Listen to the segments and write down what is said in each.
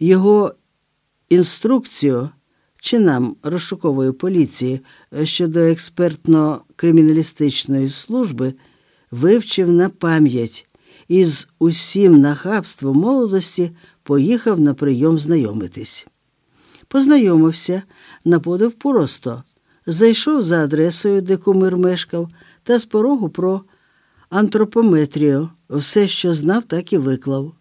Його інструкцію чинам розшукової поліції щодо експертно-криміналістичної служби вивчив на пам'ять і з усім нахабством молодості поїхав на прийом знайомитись. Познайомився на подив просто, зайшов за адресою, де кумир мешкав, та з порогу про антропометрію, все, що знав, так і виклав.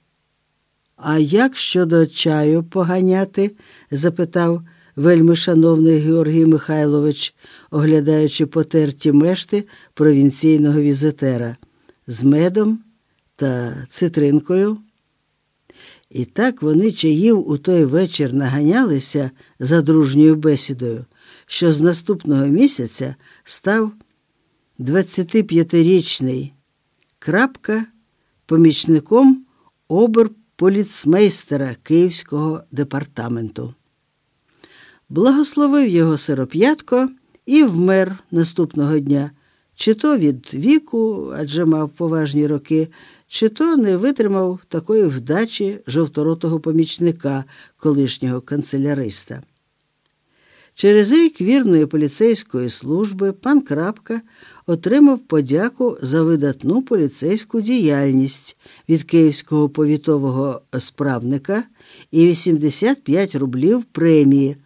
А як щодо чаю поганяти? запитав вельми шановний Георгій Михайлович, оглядаючи потерті мешти провінційного візитера з медом та цитринкою. І так вони чаїв у той вечір наганялися за дружньою бесідою, що з наступного місяця став 25-річний крапка помічником оберполіцмейстера Київського департаменту. Благословив його сироп'ятко і вмер наступного дня, чи то від віку, адже мав поважні роки, чи то не витримав такої вдачі жовторотого помічника, колишнього канцеляриста. Через рік вірної поліцейської служби пан Крапка отримав подяку за видатну поліцейську діяльність від київського повітового справника і 85 рублів премії,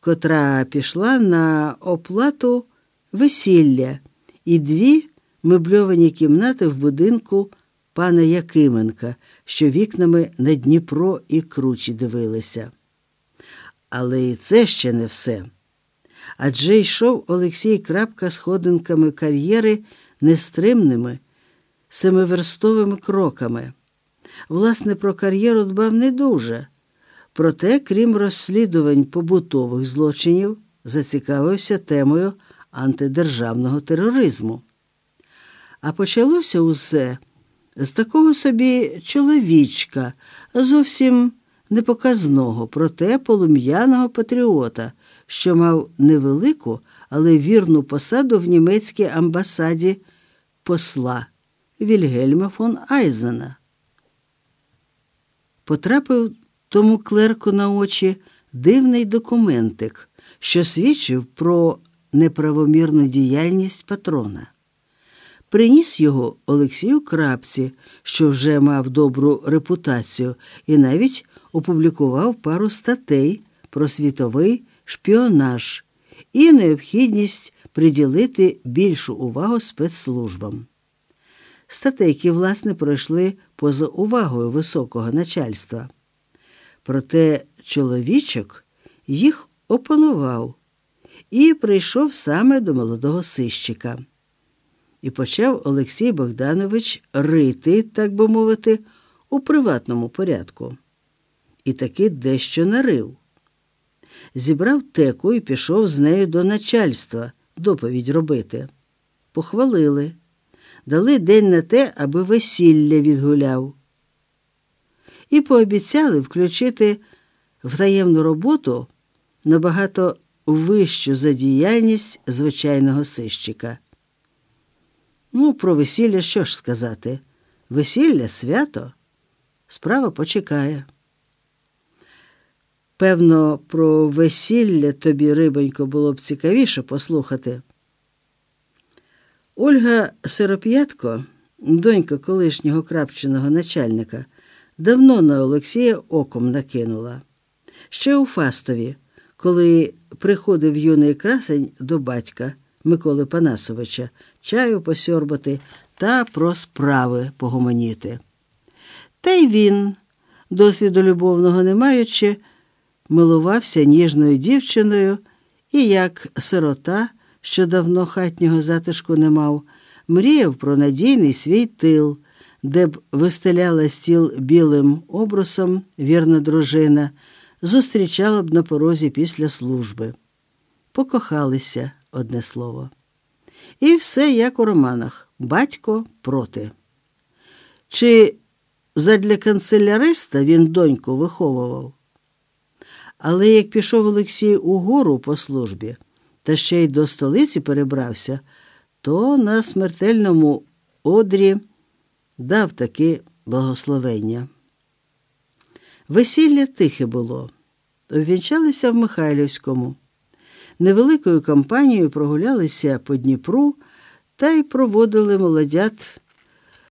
котра пішла на оплату весілля і дві мебльовані кімнати в будинку пана Якименка, що вікнами на Дніпро і кручі дивилися. Але і це ще не все. Адже йшов Олексій Крапка сходинками кар'єри нестримними, семиверстовими кроками. Власне, про кар'єру дбав не дуже. Проте, крім розслідувань побутових злочинів, зацікавився темою антидержавного тероризму. А почалося усе з такого собі чоловічка, зовсім непоказного, проте полум'яного патріота, що мав невелику, але вірну посаду в німецькій амбасаді посла Вільгельма фон Айзена. Потрапив тому клерку на очі дивний документик, що свідчив про неправомірну діяльність патрона. Приніс його Олексію Крапці, що вже мав добру репутацію, і навіть опублікував пару статей про світовий шпіонаж і необхідність приділити більшу увагу спецслужбам. Статейки, власне, пройшли поза увагою високого начальства. Проте чоловічок їх опанував і прийшов саме до молодого сищика. І почав Олексій Богданович рити, так би мовити, у приватному порядку. І таки дещо нарив. Зібрав теку і пішов з нею до начальства доповідь робити. Похвалили, дали день на те, аби весілля відгуляв. І пообіцяли включити в таємну роботу набагато вищу за діяльність звичайного сищика. Ну, про весілля що ж сказати? Весілля свято, справа почекає. Певно, про весілля тобі, рибонько, було б цікавіше послухати. Ольга Сироп'ятко, донька колишнього крапченого начальника, давно на Олексія оком накинула. Ще у Фастові, коли приходив юний красень до батька Миколи Панасовича, чаю посьорбати та про справи погомоніти. Та й він, досвіду любовного не маючи, милувався ніжною дівчиною і, як сирота, що давно хатнього затишку не мав, мріяв про надійний свій тил, де б вистеляла стіл білим обрусом вірна дружина, зустрічала б на порозі після служби. Покохалися одне слово. І все як у романах батько проти. Чи задля канцеляриста він доньку виховував? Але як пішов Олексій угору по службі та ще й до столиці перебрався, то на смертельному одрі дав таки благословення. Весілля тихе було. Обвінчалися в Михайлівському. Невеликою компанією прогулялися по Дніпру та й проводили молодят